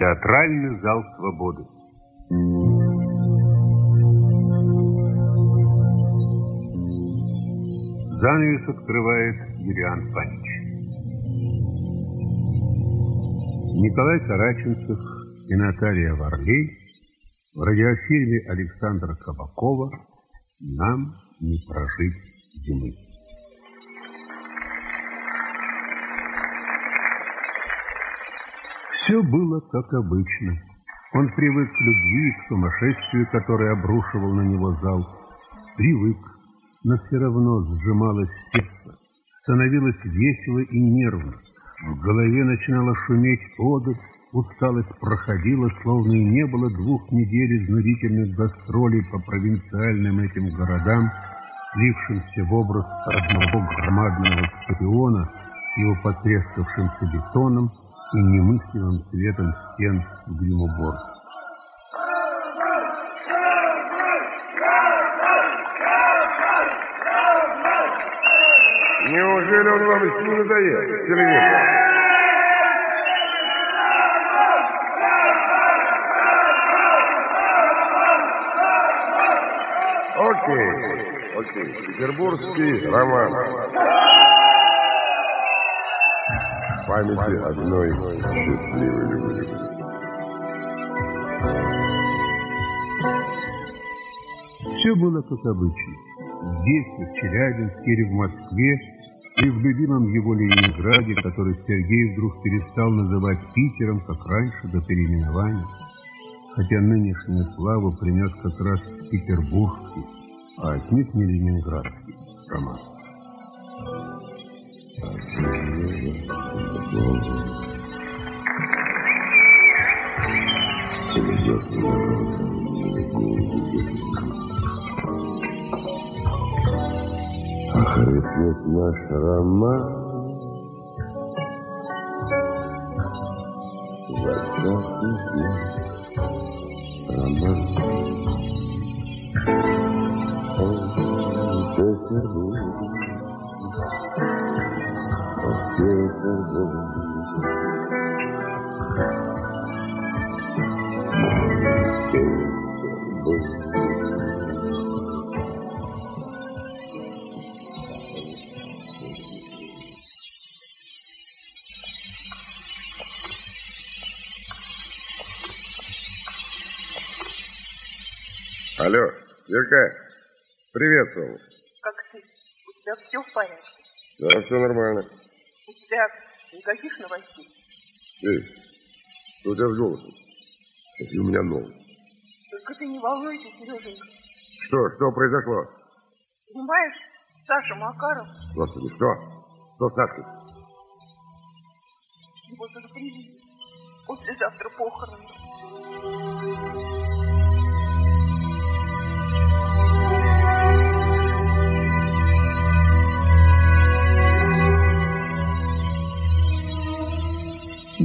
Театральный зал свободы. Занавес открывает Юлиан Панич. Николай Караченцев и Наталья Варлей в радиофильме Александра Кабакова «Нам не прожить зимы». Все было как обычно. Он привык к любви, к сумасшествию, которое обрушивал на него зал. Привык, но все равно сжималось сердце, становилось весело и нервно. В голове начинала шуметь одурь, усталость проходила, словно и не было двух недель изнурительных гастролей по провинциальным этим городам, слившимся в образ одного громадного стадиона его потрескавшимся бетоном, и немыслимым цветом стен Гримубор. Неужели он вам не надоел, телевизор? Окей, окей. Петербургский роман памяти одной счастливой любви. Все было как обычно. Здесь, в Челябинске или в Москве, и в любимом его Ленинграде, который Сергей вдруг перестал называть Питером, как раньше, до переименования. Хотя нынешнюю славу принес как раз петербургский, а отнюдь не ленинградский роман. Охрипнет наш роман. Закатный роман. О, Петербург Алло, Верка, привет, Солнце. Как ты? У тебя все в порядке? Да, все нормально. У тебя никаких новостей? Эй, что у тебя с голосом? Какие у меня новости? Только ты не волнуйся, Сереженька. Что, что произошло? Понимаешь, Саша Макаров... Господи, что? Что с Сашкой? Его застрелили. Послезавтра похороны.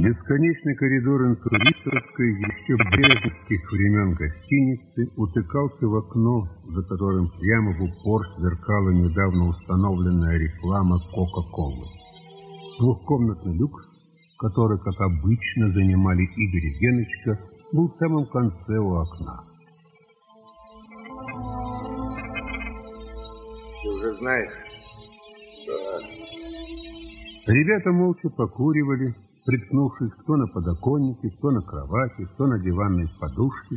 Бесконечный коридор инквизиторской еще брежневских времен гостиницы утыкался в окно, за которым прямо в упор сверкала недавно установленная реклама Кока-Колы. Двухкомнатный люкс, который, как обычно, занимали Игорь и Геночка, был в самом конце у окна. Ты уже знаешь? Да. Ребята молча покуривали, приткнувшись кто на подоконнике, кто на кровати, кто на диванной подушке.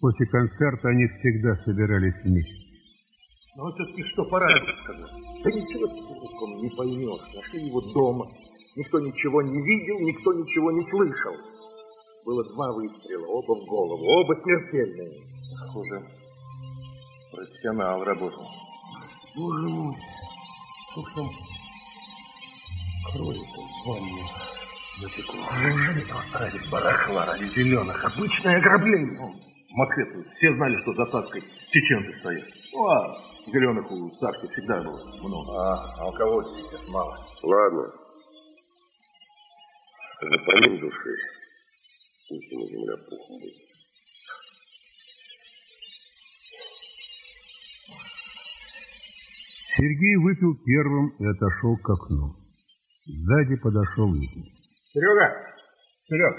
После концерта они всегда собирались вместе. Ну, а все-таки что пора сказать? Да ничего толком не поймешь. Нашли его дома. Никто ничего не видел, никто ничего не слышал. Было два выстрела, оба в голову, оба смертельные. Похоже, профессионал работал. Боже мой, что там кроется в ванне? Затекло. Неужели просто ради барахла, ради зеленых? Обычное ограбление. Ну, Москве все знали, что за Сашкой чеченцы стоят. Ну, а зеленых у Сашки всегда было много. А, а у кого сейчас мало? Ладно. Запомни души. Пусть ему земля пухом будет. Сергей выпил первым и отошел к окну. Сзади подошел Игорь. Серега! Серег,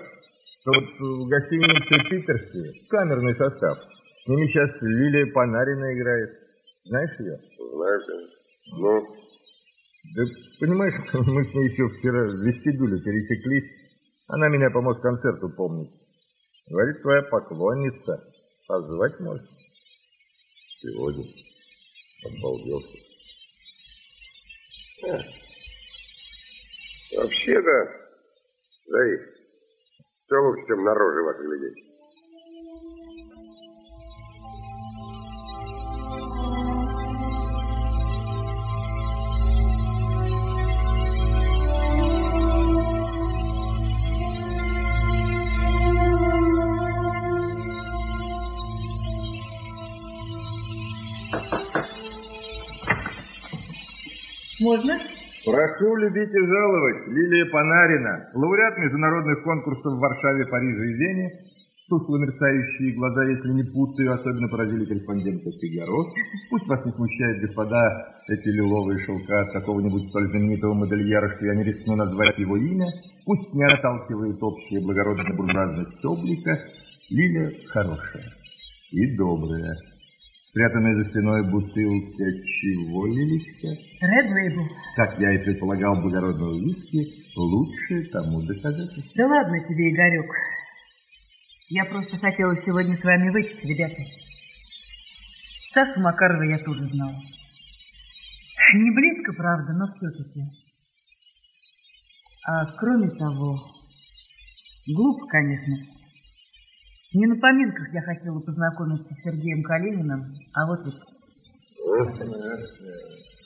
Тут в гостинице Питерсе камерный состав. С ними сейчас Лилия Панарина играет. Знаешь ее? Знаю. Ну, Да понимаешь, мы с ней еще вчера в вестибюле пересеклись. Она меня по Москонцерту помнит. Говорит, твоя поклонница. Позвать может. сегодня обалделся. А. Вообще-то, Заик, все лучше, чем на ваши глядеть. Можно? Прошу любить и жаловать. Лилия Панарина, лауреат международных конкурсов в Варшаве, Париже и Вене. Тускло мерцающие глаза, если не путаю, особенно поразили корреспондента Фигаро. Пусть вас не смущает, господа, эти лиловые шелка от какого-нибудь столь знаменитого модельера, что я не рискну назвать его имя. Пусть не отталкивает общая благородная буржуазность облика. Лилия хорошая и добрая. Спрятанная за спиной бутылки чего, Лилечка? Red Label. Как я и предполагал, благородного виски лучше тому доказательство. Да ладно тебе, Игорек. Я просто хотела сегодня с вами выпить, ребята. Сашу Макарова я тоже знала. Не близко, правда, но все-таки. А кроме того, глупо, конечно. Не на поминках я хотела познакомиться с Сергеем Калининым, а вот ведь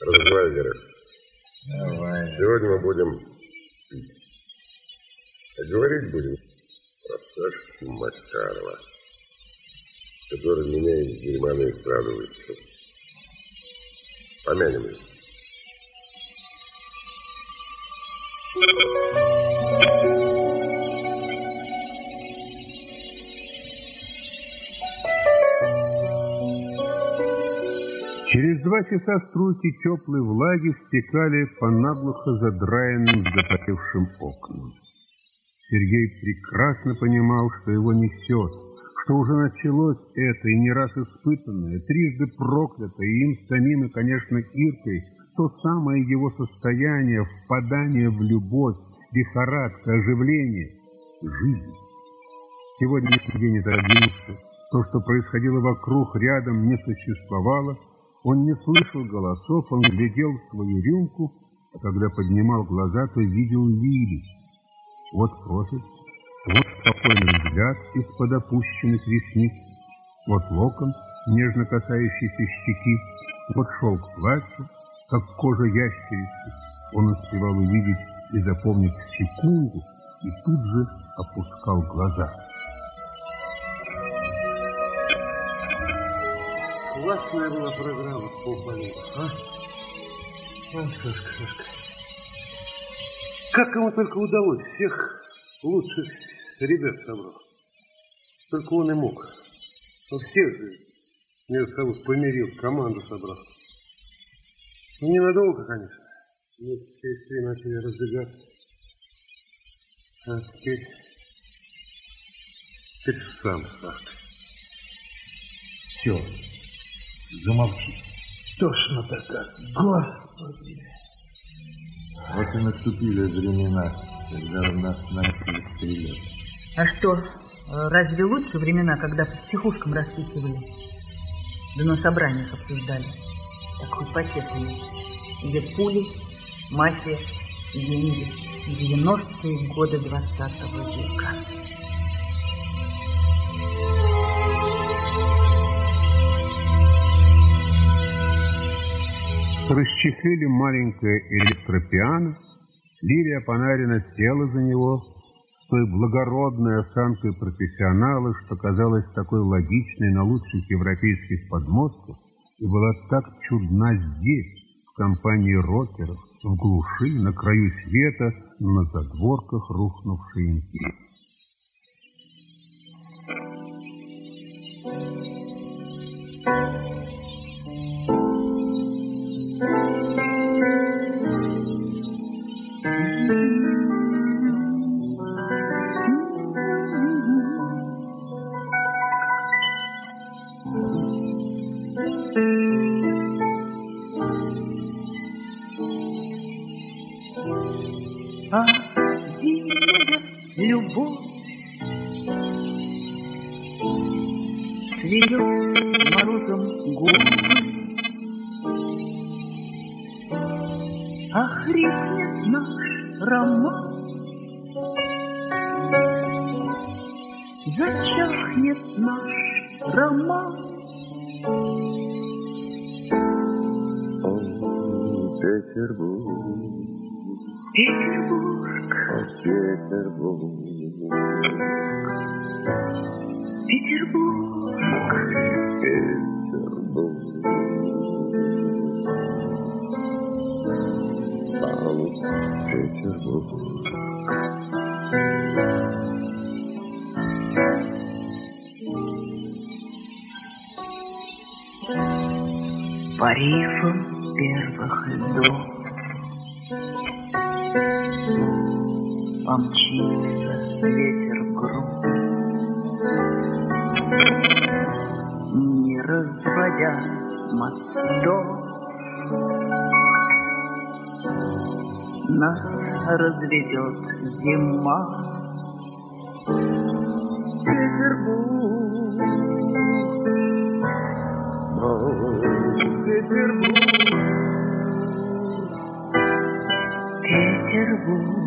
Разговаривай, Давай. Сегодня мы будем пить. А говорить будем про Сашку Макарова, который меня из дерьма на эстраду вытащил. Помянем его. Через два часа струйки теплой влаги стекали по наглухо задраенным запотевшим окнам. Сергей прекрасно понимал, что его несет, что уже началось это и не раз испытанное, трижды проклятое им самим и, конечно, Иркой, то самое его состояние, впадание в любовь, лихорадка, оживление, жизнь. Сегодня нигде не торопился, то, что происходило вокруг, рядом не существовало, он не слышал голосов, он глядел в свою рюмку, а когда поднимал глаза, то видел Лили. Вот профиль, вот спокойный взгляд из-под опущенных ресниц, вот локон, нежно касающийся щеки, вот шелк платья, как кожа ящерицы. Он успевал увидеть и запомнить секунду, и тут же опускал глаза. Классная была программа с полполета, а? А, Сашка, Сашка. Как ему только удалось всех лучших ребят собрал. Только он и мог. Он всех же между собой помирил, команду собрал. Ну, ненадолго, конечно. Нет, через три начали разбегаться. А теперь... Теперь сам, Сашка. Все. Замолчи. Тошно-то как, господи. Вот и наступили времена, когда в нас начали стрелять. А что, э, разве лучше времена, когда по психушкам расписывали? Да на собраниях обсуждали. Так хоть по-честному. Где пули, мафия, деньги. 90-е годы 20 века. Расчехлили маленькое электропиано, Лилия Панарина села за него с той благородной осанкой профессионала, что казалась такой логичной на лучших европейских подмостках и была так чудна здесь, в компании рокеров, в глуши, на краю света, на задворках рухнувшей империи. Любовь Цветет морозом губы Охрипнет наш роман первых льдов Помчится ветер в грудь, Не разводя мостов, Нас разведет зима. Петербург, Петербург, Terrible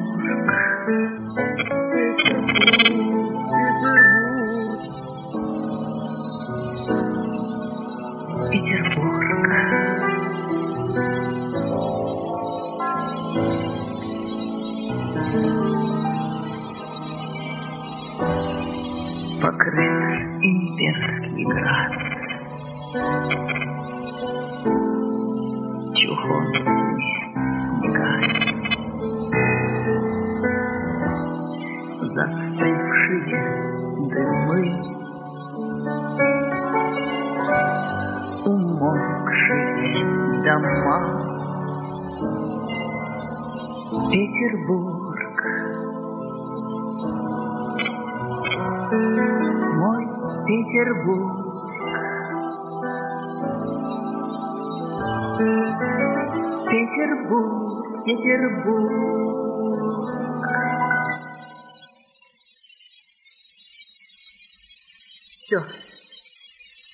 Все,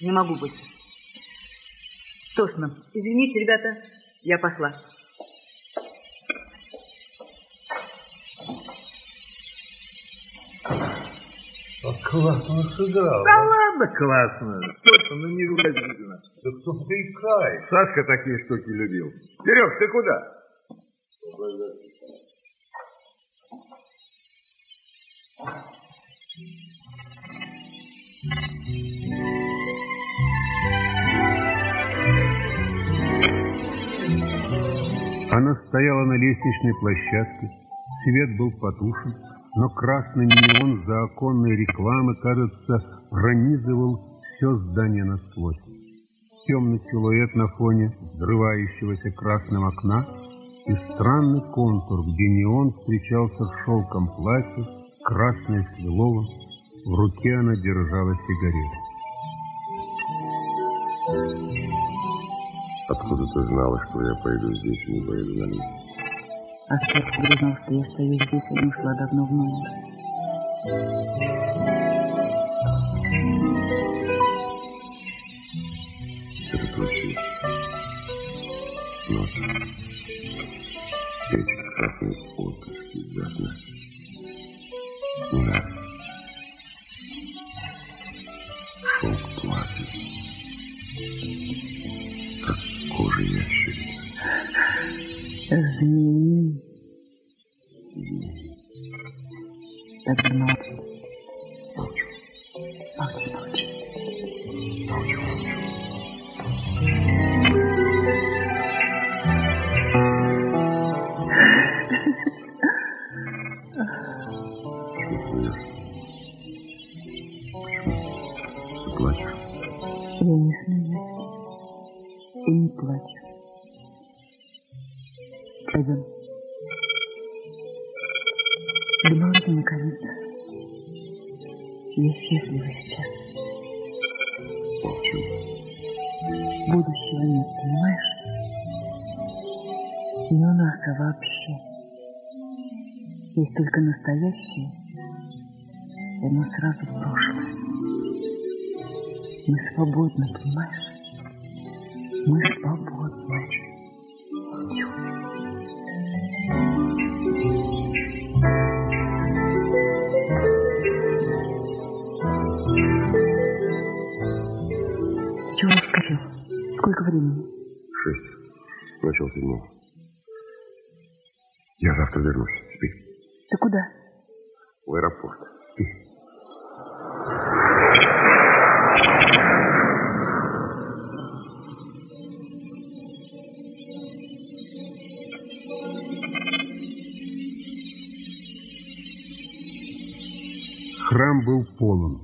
не могу быть. Тошно. Извините, ребята, я пошла. Классно сыграл. Да ладно, классно. Что-то, ну не выразительно. Да кто прикает? Сашка такие штуки любил. Серег, ты куда? Стояла на лестничной площадке, свет был потушен, но красный неон за оконной рекламы, кажется, пронизывал все здание насквозь. Темный силуэт на фоне взрывающегося красным окна и странный контур, где неон встречался с шелком платья, красной с лиловым, в руке она держала сигарету. Откуда ты знала, что я пойду здесь и не поеду на лифт? А Светка узнал, что я стою здесь и не ушла давно в номер. Это случилось. Ночью. Эти красные отпуски взятно. Не надо. Кожа ящерицы. Храм был полон.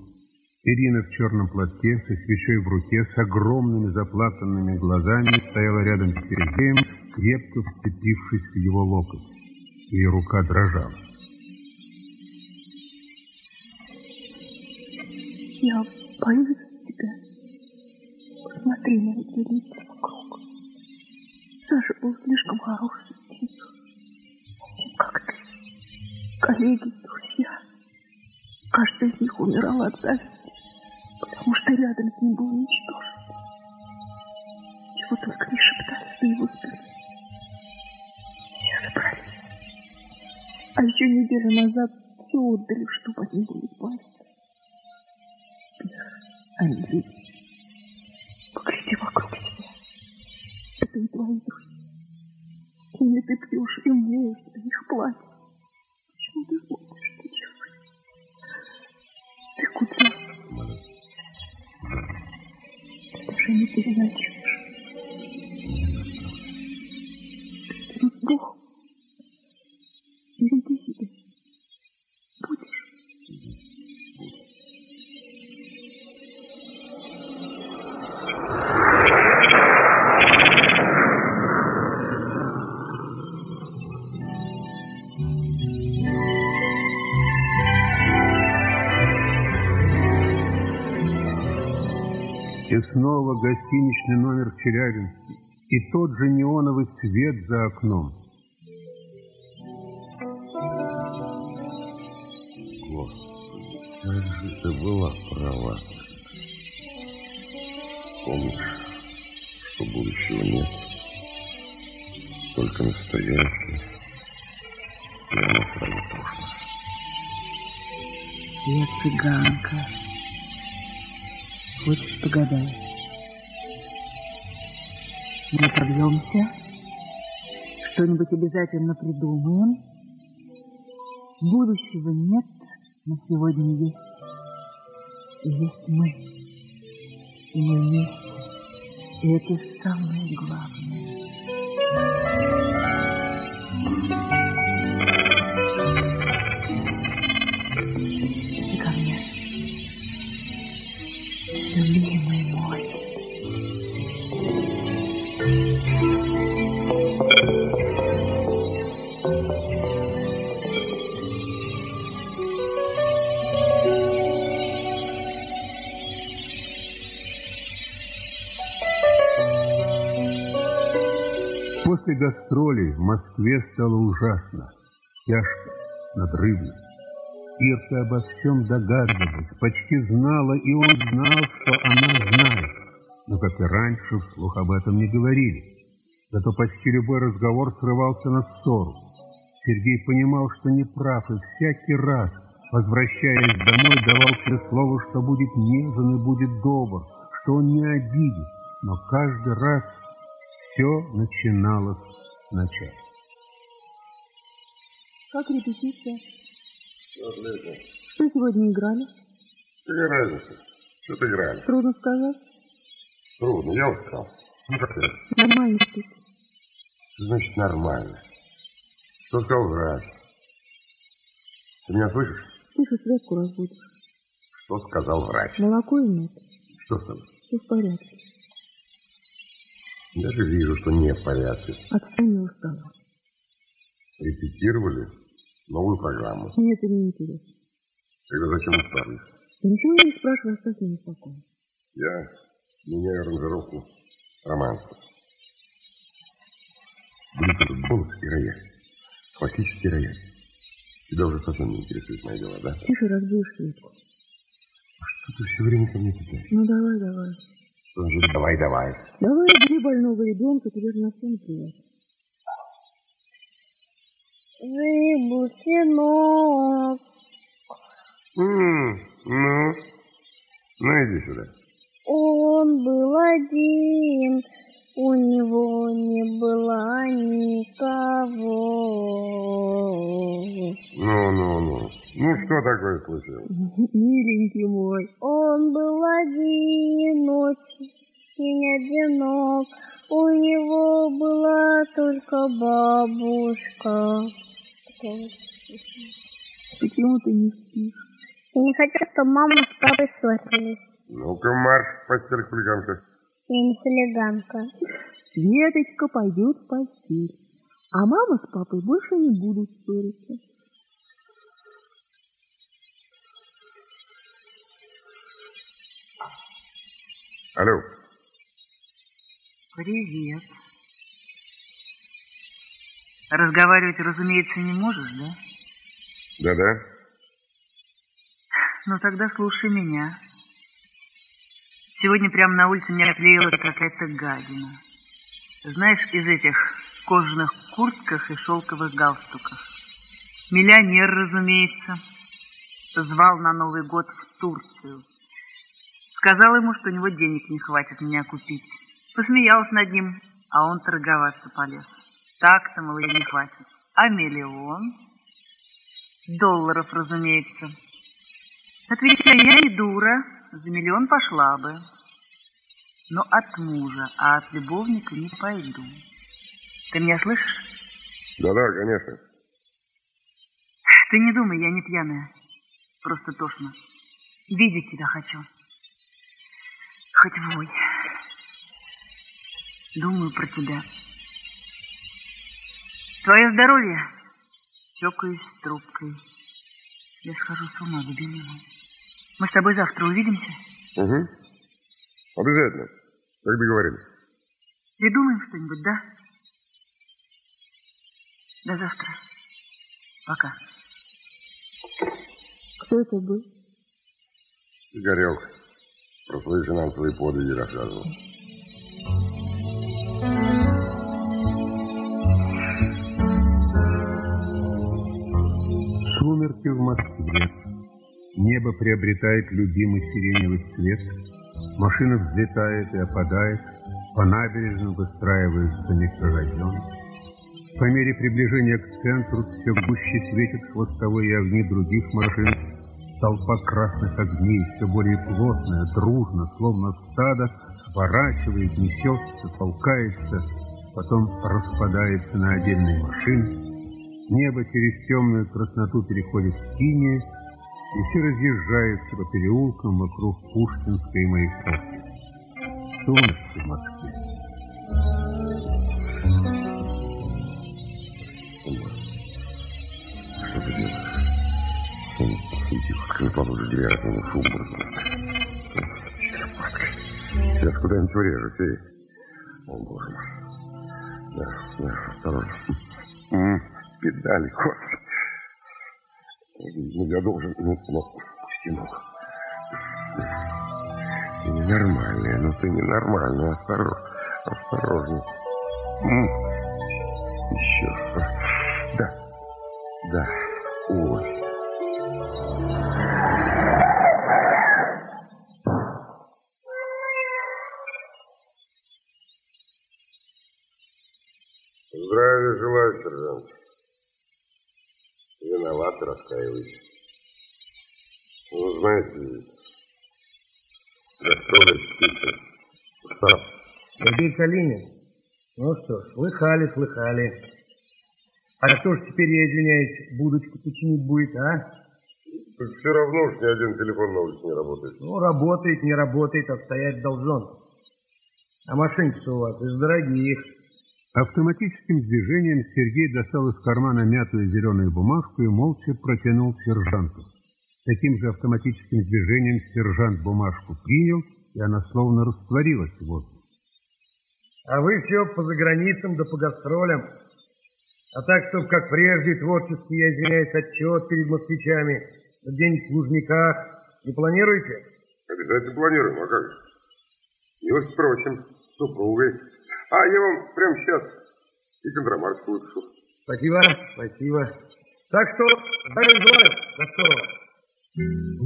Ирина в черном платке, со свечой в руке, с огромными заплаканными глазами, стояла рядом с Сергеем, крепко вцепившись в его локоть. Ее рука дрожала. Я боюсь тебя. Посмотри на эти лица вокруг. Саша был слишком хороший, тип. Как ты. Коллеги, друзья. Каждый из них умирал от зависти, потому что рядом с ним был уничтожен. Чего только не шептали за его спиной. Все собрались. А еще неделю назад все отдали, чтобы от него избавиться. Андрей, погляди вокруг себя. Это и твои друзья. Или ты пьешь и умеешь, их платят. Почему ты делаешь? Ты даже не переначиваешь. Ты вдох. Береги себя. И снова гостиничный номер в Челябинске. И тот же неоновый свет за окном. Господи, как же ты была права. Помнишь, что будущего нет, только настоящее. И оно. Я цыганка. Хочешь, погадай? Мы отобьемся, что-нибудь обязательно придумаем. Будущего нет, но сегодня есть. И есть мы. И мы вместе. И это самое главное. Иди Любимый. После гастролей в Москве стало ужасно, тяжко, надрывно. Ирка обо всем догадывалась, почти знала, и он знал, что она знает. Но, как и раньше, вслух об этом не говорили. Зато почти любой разговор срывался на ссору. Сергей понимал, что не прав, и всякий раз, возвращаясь домой, давал себе слово, что будет нежен и будет добр, что он не обидит. Но каждый раз все начиналось сначала. Как репетиция? Что сегодня играли? Какая разница? Что-то играли. Трудно сказать. Трудно, я устал. Ну, как? Нормально ты. Что значит нормально? Что сказал врач? Ты меня слышишь? Тише связку разбудишь. Что сказал врач? Молоко и нет. Что с тобой? Все в порядке. Я же вижу, что не в порядке. От всего не устала. Репетировали новую программу. Мне это не интересно. Тогда зачем устали? Я ничего не спрашиваю, оставь меня спокойно. Я меняю аранжировку романса. Будет этот голос и рояль. Классический рояль. Тебя уже совсем не интересует мои дела, да? Тише разбудишь Светку. Что ты все время ко мне пытаешься? Ну давай, давай. Он же давай, давай. Давай бери больного ребенка, тебе же на все наплевать. Рыбу, сынок. М, ну, ну иди сюда. Он был один, у него не было никого. Ну, ну, ну. Ну, что такое случилось? Миленький мой. Он был один, очень одинок. У него была только бабушка. Почему ты не спишь? Я не хочу, чтобы мама с папой ссорились. Ну-ка, марш в постель, хулиганка. Я не хулиганка. Светочка пойдет в постель. А мама с папой больше не будут ссориться. Алло. Привет. Разговаривать, разумеется, не можешь, да? Да-да. Ну тогда слушай меня. Сегодня прямо на улице меня отклеила какая-то гадина. Знаешь, из этих кожаных куртках и шелковых галстуках. Миллионер, разумеется. Звал на Новый год в Турцию. Сказал ему, что у него денег не хватит меня купить. Посмеялась над ним, а он торговаться полез. Так-то, мол, не хватит. А миллион? Долларов, разумеется. Отвечаю, я не дура, за миллион пошла бы. Но от мужа, а от любовника не пойду. Ты меня слышишь? Да-да, конечно. Ты не думай, я не пьяная. Просто тошно. Видеть тебя хочу. Хоть вой. Думаю про тебя. Твое здоровье? Чокаюсь с трубкой. Я схожу с ума, любимый мой. Мы с тобой завтра увидимся? Угу. Обязательно. Как договорились. Придумаем что-нибудь, да? До завтра. Пока. Кто это был? Игорек про свои финансовые подвиги рассказывал. Сумерки в Москве. Небо приобретает любимый сиреневый цвет. Машина взлетает и опадает, по набережным выстраивается микрорайон. По мере приближения к центру все гуще светят хвостовые огни других машин. Толпа красных огней, все более плотная, дружно, словно стадо, сворачивает, несется, толкается, потом распадается на отдельные машины. Небо через темную красноту переходит в синее, и все разъезжаются по переулкам вокруг Пушкинской и Маяковской. Сумерки в Москве. Что ты делаешь? Идиотка, не положишь дверь, а то шум Сейчас куда-нибудь урежусь, эй. О, боже мой. Да, да, осторожно. Педали. Ну, я должен... Ну, ну, ногу. Ты ненормальная, ну ты ненормальная. Осторожно, осторожно. Еще. Да, да. Знаете, гастроли птицы. Устав. Сергей Калинин. Ну что ж, слыхали, слыхали. А кто ж теперь, я извиняюсь, будочку починить будет, а? Так все равно уж ни один телефон на улице не работает. Ну, работает, не работает, а стоять должен. А машинки-то у вас из дорогих. Автоматическим движением Сергей достал из кармана мятую зеленую бумажку и молча протянул сержанту. Таким же автоматическим движением сержант бумажку принял, и она словно растворилась в воздухе. А вы все по заграницам да по гастролям. А так, чтоб как прежде творчески я извиняюсь отчет перед москвичами, где-нибудь в Лужниках, не планируете? Обязательно планируем, а как же? Милость просим, супругой. А я вам прямо сейчас и контрамарку выпишу. Спасибо, спасибо. Так что, дай звонок, до скорого.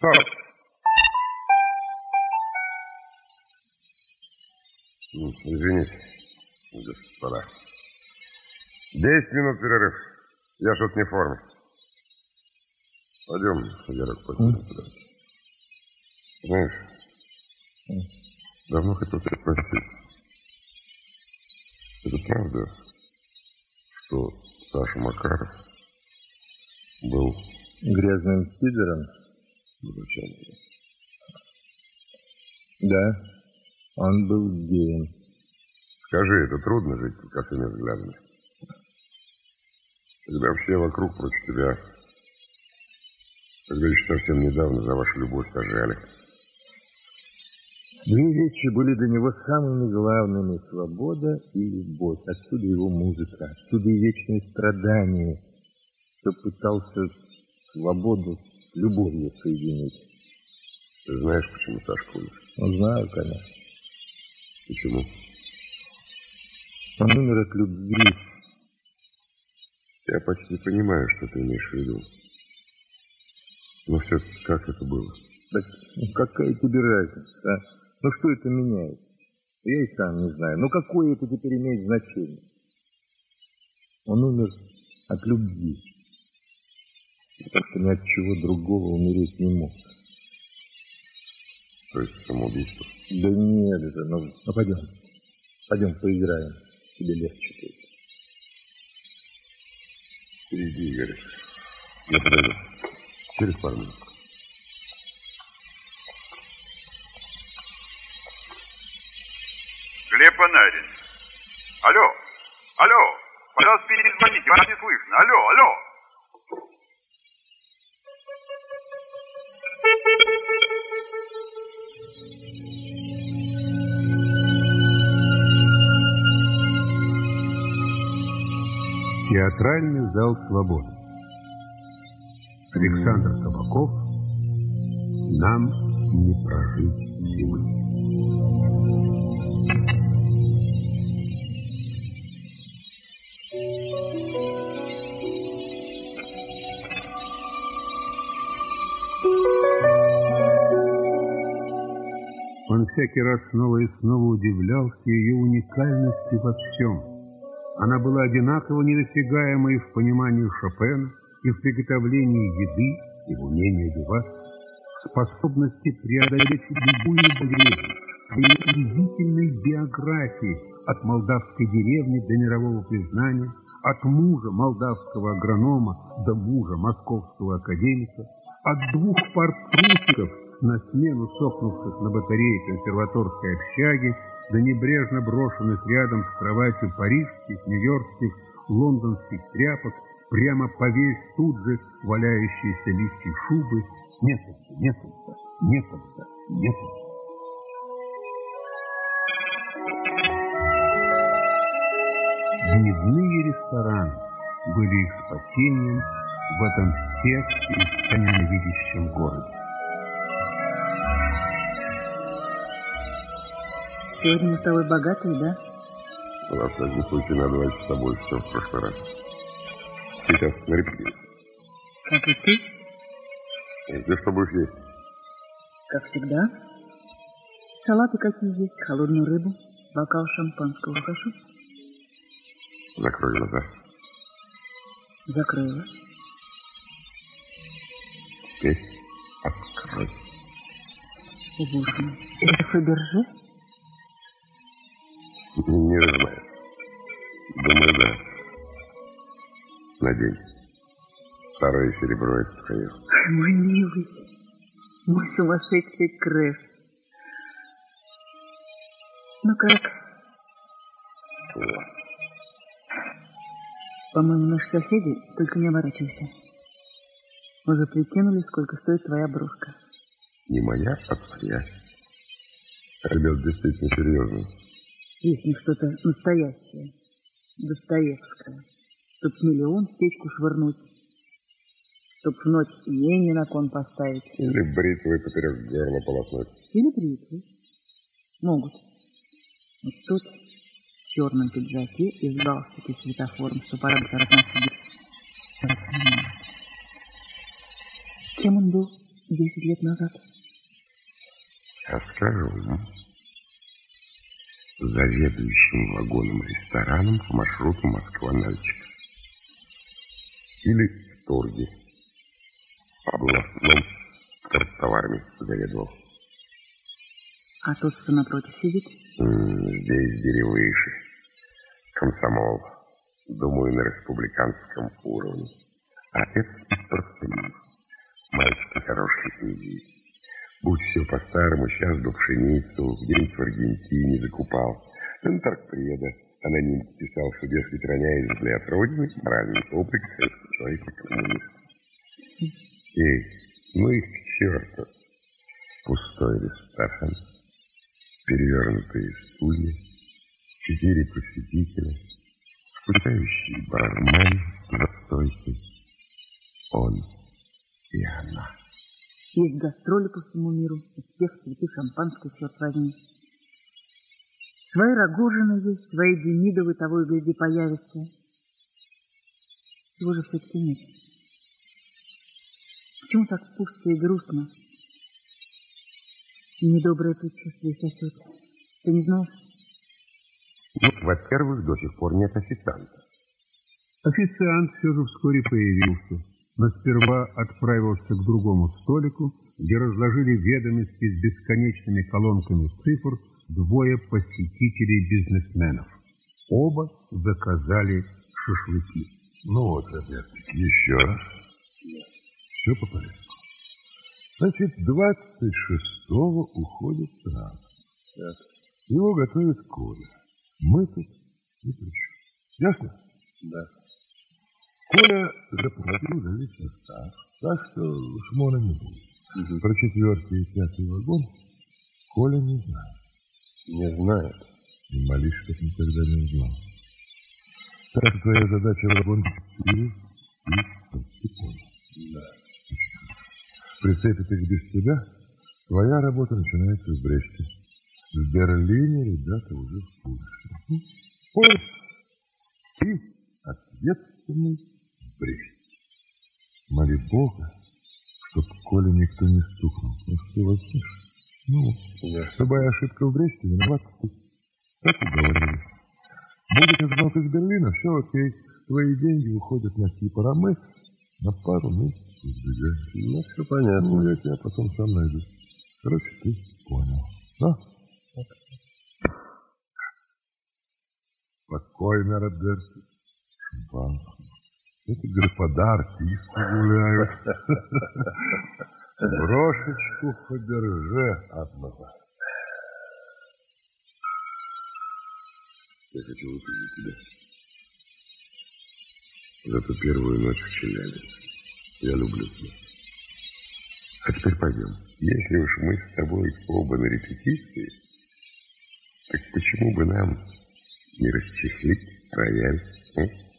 Сорок. Ну, Извините, господа. Десять минут перерыв. Я что-то не в форме. Пойдем, Герок, пойдем. Знаешь, давно хотел тебя спросить. Это правда, что Саша Макаров был Грязным пидором? Зачем? Да, он был геем. Скажи, это трудно жить под косыми взглядами? Когда все вокруг против тебя, еще совсем недавно за вашу любовь сажали. Две вещи были для него самыми главными – свобода и любовь. Отсюда его музыка, отсюда и вечные страдания, что пытался свободу с любовью соединить. Ты знаешь, почему Сашка умер? Ну, знаю, конечно. Почему? Он умер от любви. Я почти понимаю, что ты имеешь в виду. Но все-таки как это было? Так ну, какая тебе разница, а? Ну, что это меняет? Я и сам не знаю. Ну, какое это теперь имеет значение? Он умер от любви. Так что ни от чего другого умереть не мог. То есть самоубийство? Да нет же, ну, ну пойдем. Пойдем поиграем. Тебе легче будет. Иди, Игорь. Я Глеб Панарин. Алло, алло, пожалуйста, перезвоните, вас не слышно. Алло, алло. Театральный зал «Свободы». Александр Табаков «Нам не прожить зимы». Он всякий раз снова и снова удивлялся ее уникальности во всем. Она была одинаково недосягаема и в понимании Шопена, и в приготовлении еды, и в умении одеваться, способности преодолеть любую болезнь, ее удивительной биографии от молдавской деревни до мирового признания, от мужа молдавского агронома до мужа московского академика, от двух пар трусиков на смену сохнувших на батарее консерваторской общаги до небрежно брошенных рядом с кроватью парижских, нью-йоркских, лондонских тряпок, прямо повесь тут же валяющиеся листья шубы, некогда, некогда, некогда, некогда. Дневные рестораны были их спасением в этом всех и ненавидящем городе. Сегодня мы с тобой богатые, да? У нас в один случай на два часа больше, чем в прошлый раз. На репетиции. Как и ты, Ты что будешь есть? как всегда. Салаты какие есть, холодную рыбу, бокал шампанского. Хорошо? Закрой глаза. Закрыла. Теперь открой. О, боже мой. Это Фаберже? Не знаю. Думаю, да. Надень. Старое серебро это твое. Мой милый, мой сумасшедший крэш. Ну как? По-моему, наши соседи, только не оборачивайся. Уже прикинули, сколько стоит твоя брошка. Не моя, а твоя. Ребят, действительно серьезно. Если что-то настоящее, Достоевское, чтоб миллион в печку швырнуть, чтоб в ночь ей на кон поставить. Или бритвой поперек горла полоснуть. Или бритвой. Могут. Вот тут в черном пиджаке и с галстуке светофором, что пора бы разносить. Кем он был десять лет назад? А скажу, ну, заведующим вагоном-рестораном по маршруту Москва-Нальчик. Или в торге. Областном товарами заведовал. А тот, что напротив сидит? Здесь деревыше. Комсомол. Думаю, на республиканском уровне. А это спортсмен. Мальчик хороший семьи. Будь все по-старому, сейчас бы пшеницу где-нибудь в Аргентине закупал. На торгпреда аноним писал, что, дескать, роняет взгляд Родины, моральный облик человека коммунист. Эй, ну их к черту. Пустой ресторан, перевернутые стулья, четыре посетителя, скучающий бармен за стойкой, он и она. Есть гастроли по всему миру, успех, цветы, шампанское, черт возьми. Свои Рогожины есть, свои Демидовы того и гляди появятся. Чего же все-таки нет? Почему так пусто и грустно? И недоброе предчувствие сосет. Ты не знаешь? Ну, во-первых, до сих пор нет официанта. Официант все же вскоре появился, но сперва отправился к другому столику, где разложили ведомости с бесконечными колонками цифр двое посетителей-бизнесменов. Оба заказали шашлыки. Ну вот, ребятки, еще раз. Все по порядку. Значит, 26-го уходит сразу. Так. Его готовит Коля. Мы тут ни при чем. Ясно? Да. Коля заплатил за весь состав, так что шмона не будет. Угу. Про четвертый и пятый вагон Коля не знает. Не знает. И малышка никогда не узнал. Так твоя задача в вагон 4 и понял. Да. Прицепит их без тебя, твоя работа начинается в Бресте. В Берлине ребята уже в курсе. Понял? И ответственный в Бресте. Моли Бога, чтоб Коля никто не стукнул. Ну, что возьмешь? Ну, Да. любая ошибка в Бресте виноват ты. Так уговорились. Будет звонок из Берлина, все окей. Твои деньги уходят на Кипр, а мы на пару месяцев сбегаем. Ну, все понятно. Ну, я тебя потом сам найду. Короче, ты понял. А? Спокойно, Роберто. Шампанское. Это господа артисты гуляют. Брошечку подержи одного. Я хочу за тебя. За ту первую ночь в Челябе. Я люблю тебя. А теперь пойдем. Если уж мы с тобой оба на репетиции, так почему бы нам не расчехлить рояль? а?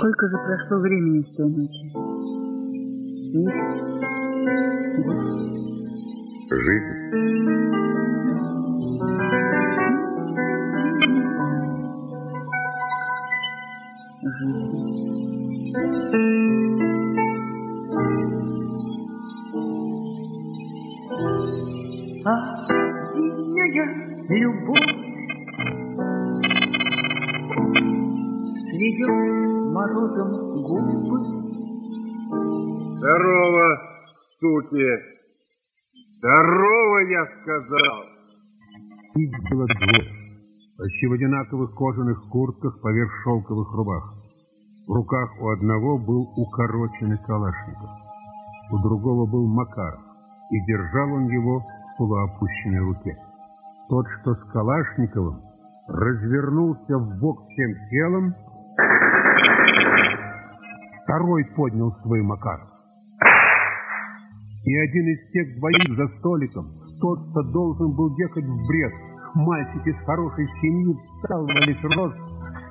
Сколько же прошло времени с той ночи? Год? Жизнь Осенняя любовь Морозом губы Здорово, суки! Здорово, я сказал! Их было двое, почти в одинаковых кожаных куртках поверх шелковых рубах. В руках у одного был укороченный калашников, у другого был Макаров, и держал он его в полуопущенной руке. Тот, что с Калашниковым, развернулся в бок всем телом, Второй поднял свой Макар. И один из тех двоих за столиком, тот, кто должен был ехать в Брест, мальчик из хорошей семьи, встал во весь рост,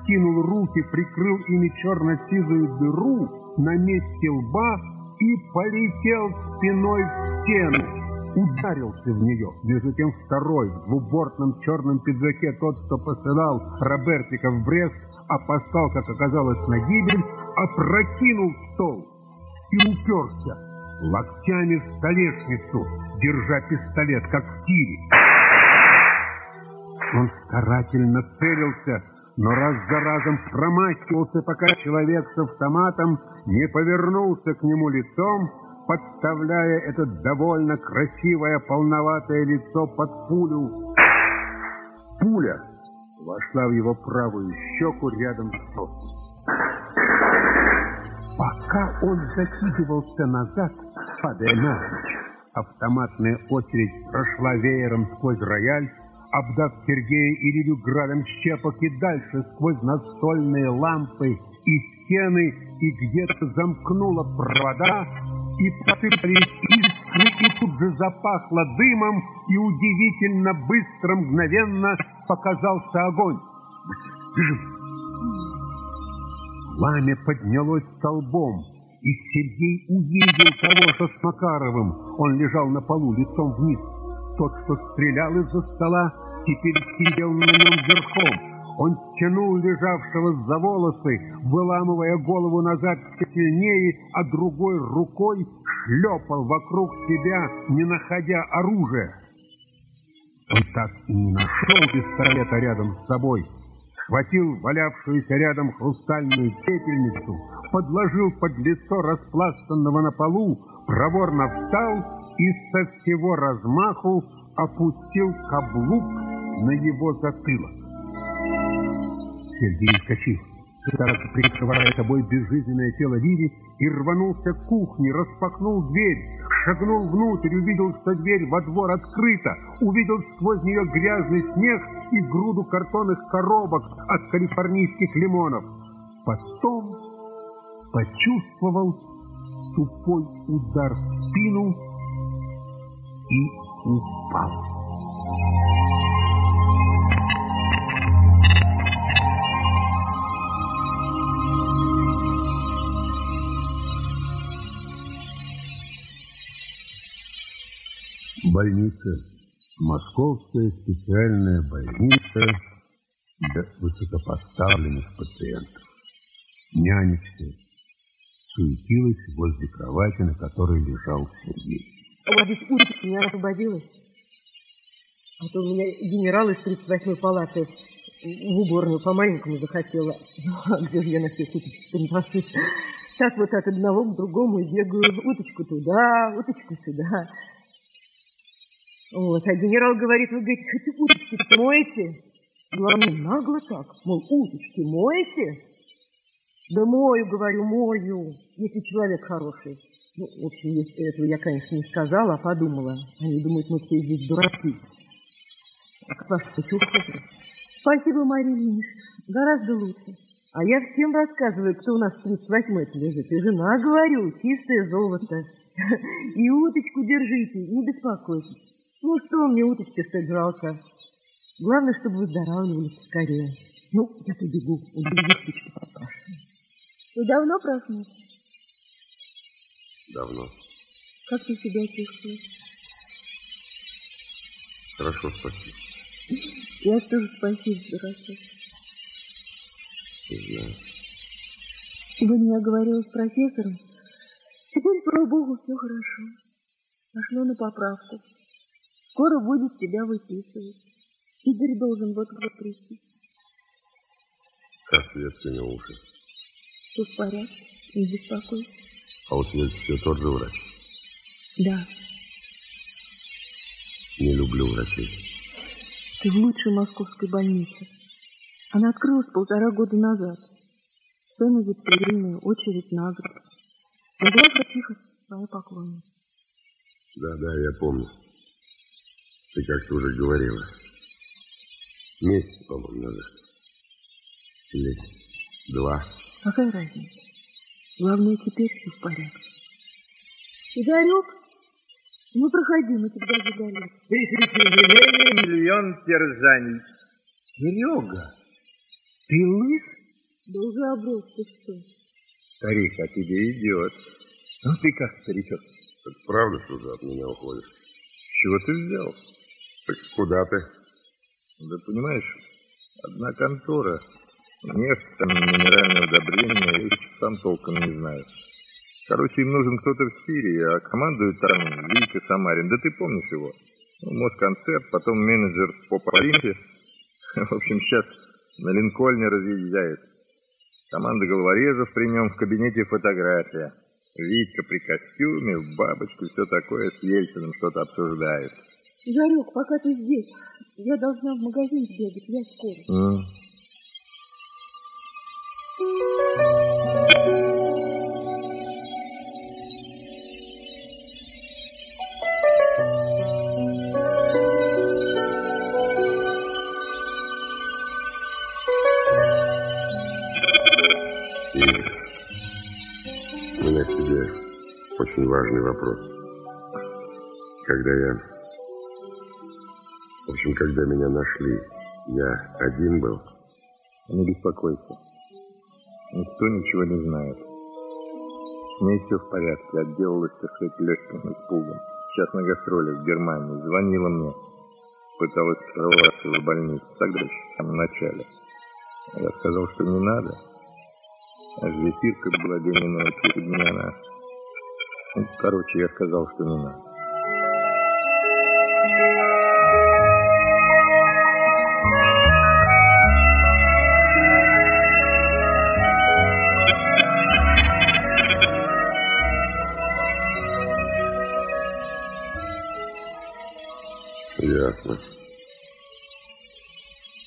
скинул руки, прикрыл ими черно-сизую дыру на месте лба и полетел спиной в стену. Ударился в нее. Между тем второй, в двубортном черном пиджаке, тот, что посылал Робертика в Брест, опоскал, как оказалось, на гибель, опрокинул стол и уперся локтями в столешницу, держа пистолет, как в тире. Он старательно целился, но раз за разом промахивался, пока человек с автоматом не повернулся к нему лицом, подставляя это довольно красивое полноватое лицо под пулю. Пуля вошла в его правую щеку рядом с носом. Пока он закидывался назад, падая навзничь, автоматная очередь прошла веером сквозь рояль, обдав Сергея и Лилю градом щепок и дальше сквозь настольные лампы и стены, и где-то замкнула провода, и посыпались искры, и тут же запахло дымом, и удивительно быстро, мгновенно показался огонь. Бежим! Пламя поднялось столбом, и Сергей увидел того, что с Макаровым. Он лежал на полу лицом вниз. Тот, что стрелял из-за стола, теперь сидел на нем верхом. Он тянул лежавшего за волосы, выламывая голову назад все сильнее, а другой рукой шлепал вокруг себя, не находя оружия. Он так и не нашел пистолета рядом с собой. Схватил валявшуюся рядом хрустальную пепельницу, подложил под лицо распластанного на полу, проворно встал и со всего размаху опустил каблук на его затылок. Сергей вскочил, прикрывая собой безжизненное тело Лири, и рванулся к кухне, распахнул дверь, шагнул внутрь, увидел, что дверь во двор открыта, увидел сквозь нее грязный снег и груду картонных коробок от калифорнийских лимонов. Потом почувствовал тупой удар в спину и упал. Больница. Московская специальная больница для высокопоставленных пациентов. Нянечка суетилась возле кровати, на которой лежал Сергей. Молодец Урочка меня освободилась. А то у меня генерал из 38-й палаты в уборную по-маленькому захотела. Ну, а где же я на всех уточек напашусь? Так вот от одного к другому и бегаю. Уточку туда, уточку сюда. Вот, а генерал говорит, вы, говорите, хоть уточки моете? Главное, нагло так, мол, уточки моете? Да мою, говорю, мою, если человек хороший. Ну, в общем, этого я, конечно, не сказала, а подумала. Они думают, мы все здесь дураки. Как вас чувствуете? Спасибо, Мария Ильинична, гораздо лучше. А я всем рассказываю, кто у нас в 38-й лежит. И жена, говорю, чистое золото. И уточку держите, не беспокойтесь. Ну, что мне уточки жалко. Главное, чтобы выздоравливали скорее. Ну, я побегу, убью уточку попрошу. Вы давно проснулись? Давно. Как ты себя чувствуешь? Хорошо, спасибо. Я тоже спасибо, дурачок. Не знаю. Сегодня я говорила с профессором. Теперь, слава богу, все хорошо. Пошло на поправку. Скоро будет тебя выписывать. Игорь должен вот-вот прийти. Как следствие уши? Все в порядке, не беспокойся. А у тебя все тот же врач? Да, Не люблю врачей. ты в лучшей московской больнице. Она открылась полтора года назад. Сцена застрельная, очередь на гроб. Могла тихо своя поклонница. Да, да, я помню. Ты как-то уже говорила. Месяц, по-моему, назад. Или два. Какая разница? Главное, теперь все в порядке. Игорек, ну проходи, мы тебя ждали. Тысячи миллион терзаний. Серега, ты лыс? Да уже оброс, ты что? Старик, а тебе идет. Ну ты как, старичок? Так правда, что ты от меня уходишь? Чего ты взял? Куда ты? Да понимаешь, одна контора, нефть, там минеральное удобрение, еще сам толком не знаю. Короче, им нужен кто-то в Сирии, а командует там Витя Самарин. Да ты помнишь его? Ну, Москонцерт, потом менеджер по Паралимпе. В общем, сейчас на Линкольне разъезжает. Команда головорезов при нем в кабинете фотография. Витька при костюме, в бабочку, все такое с Ельциным что-то обсуждает. Игорек, пока ты здесь, я должна в магазин сбегать, я скоро. Mm. У меня к тебе очень важный вопрос. Когда я... В общем, когда меня нашли, я один был. Не беспокойся. Никто ничего не знает. С ней все в порядке. Отделалась, так сказать, легким испугом. Сейчас на гастролях в Германии. Звонила мне. Пыталась прорваться в больницу. Тогда еще в начале. Я сказал, что не надо. А зефирка была беременная перед ней она. Ну, короче, я сказал, что не надо. Ясно.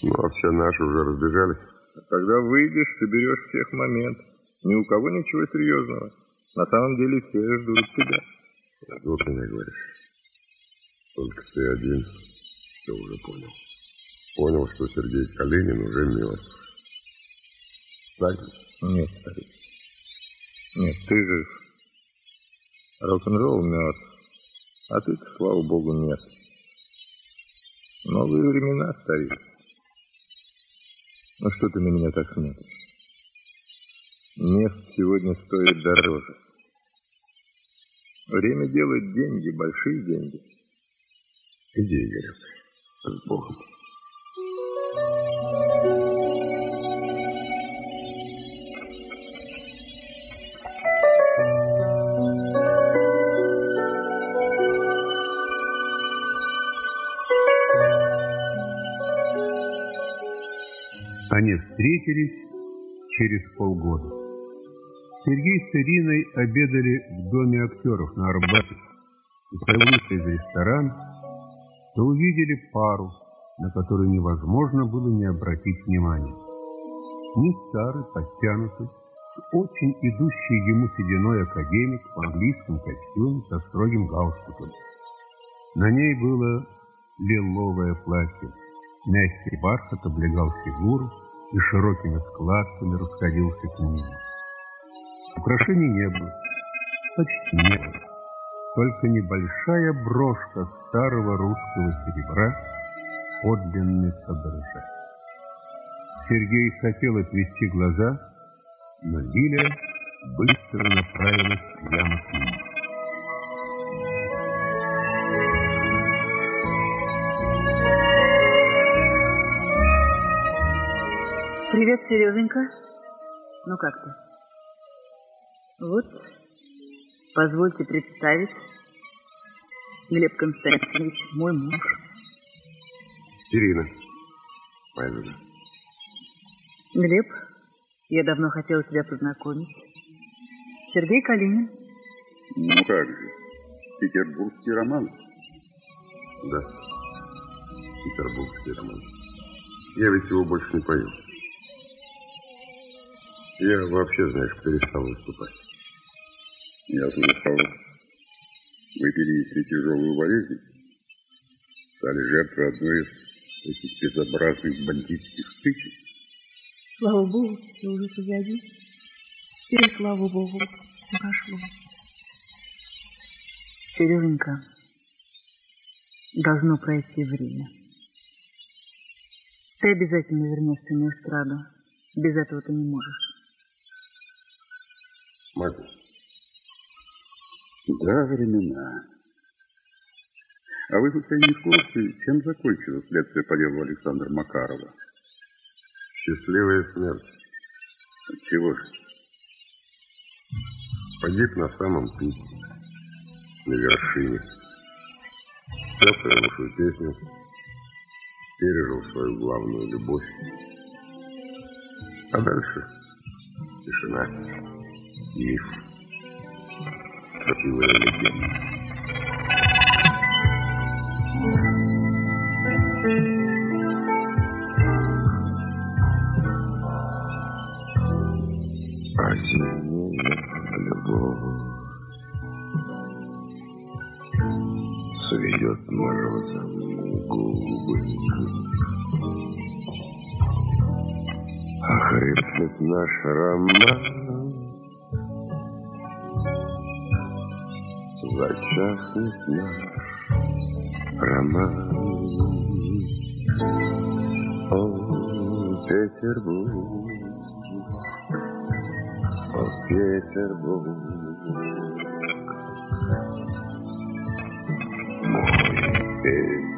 Ну, а все наши уже разбежались. А когда выйдешь, соберешь всех в момент. Ни у кого ничего серьезного. На самом деле все ждут тебя. Ждут меня, говоришь. Только ты один все уже понял. Понял, что Сергей Калинин уже мертв. Так? Нет, старик. Нет, ты жив. Рок-н-ролл мертв. А ты слава богу, нет. Новые времена, старик. Ну что ты на меня так смотришь? Нефть сегодня стоит дороже. Время делает деньги, большие деньги. Иди, Игорек, с Богом. Они встретились через полгода. Сергей с Ириной обедали в доме актеров на Арбате. И когда вышли из ресторана, то увидели пару, на которую невозможно было не обратить внимания. Не старый, подтянутый, очень идущий ему сединой академик в английском костюме со строгим галстуком. На ней было лиловое платье. Мягкий бархат облегал фигуру и широкими складками расходился к ней. Украшений не было, почти не было. Только небольшая брошка старого русского серебра, подлинный Фаберже. Сергей хотел отвести глаза, но Лилия быстро направилась прямо к нему. Привет, Сереженька. Ну как ты? Вот, позвольте представить, Глеб Константинович, мой муж. Ирина, моя жена. Глеб, я давно хотела тебя познакомить. Сергей Калинин. Ну как же, петербургский роман. Да, петербургский роман. Я ведь его больше не пою. Я вообще, знаешь, перестал выступать. Я слышал, вы перенесли тяжелую болезнь. Стали жертвой одной из этих безобразных бандитских стычек. Слава Богу, все уже позади. И, слава богу, все прошло. Сереженька, должно пройти время. Ты обязательно вернешься на эстраду. Без этого ты не можешь. Могу. Да, времена. А вы, случайно, не в курсе, чем закончилось следствие по делу Александра Макарова? Счастливая смерть. Чего же? Погиб на самом пике, на вершине. Спел свою песню, пережил свою главную любовь. А дальше тишина, миф, красивая легенда. Осенняя любовь Сведет морозом губы Охрипнет наш роман Зачахнет наш роман О, Петербург О, Петербург Мой Петербург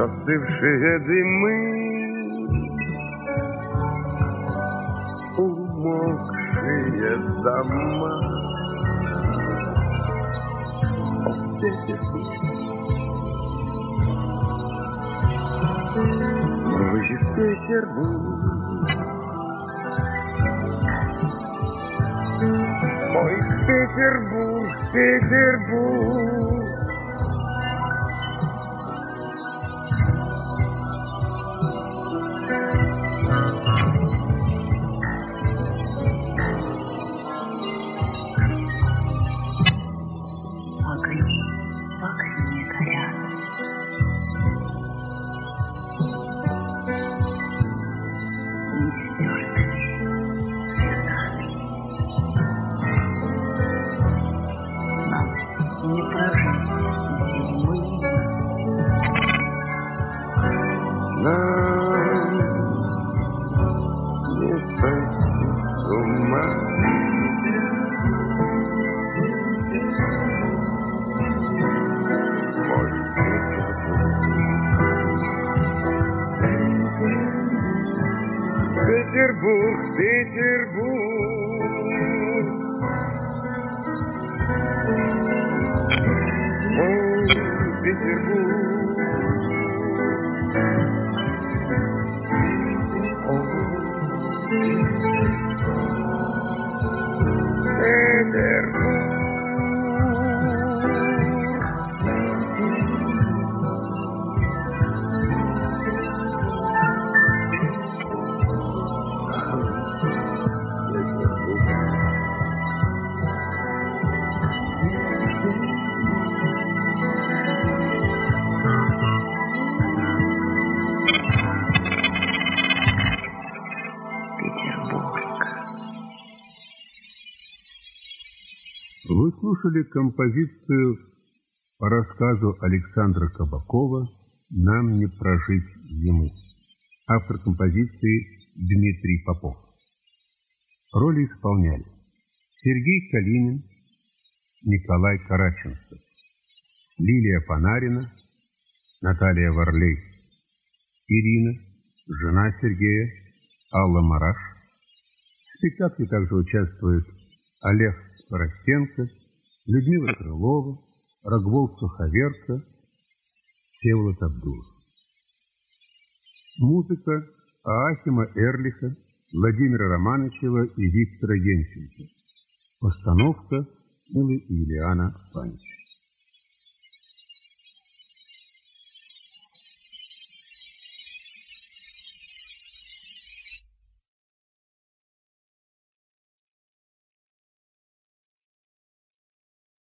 застывшие дымы, умокшие дома. О, Петербург, мой Петербург, Петербург, Слушали композицию по рассказу Александра Кабакова «Нам не прожить зимы». Автор композиции Дмитрий Попов. Роли исполняли Сергей Калинин, Николай Караченцев, Лилия Панарина, Наталья Варлей, Ирина, жена Сергея, Алла Мараш. В спектакле также участвуют Олег Поростенко, Людмила Крылова, Рогвол Суховерка, Всеволод Абдулов. Музыка Аахима Эрлиха, Владимира Романычева и Виктора Янченко. Постановка Милы Ильяна Панча.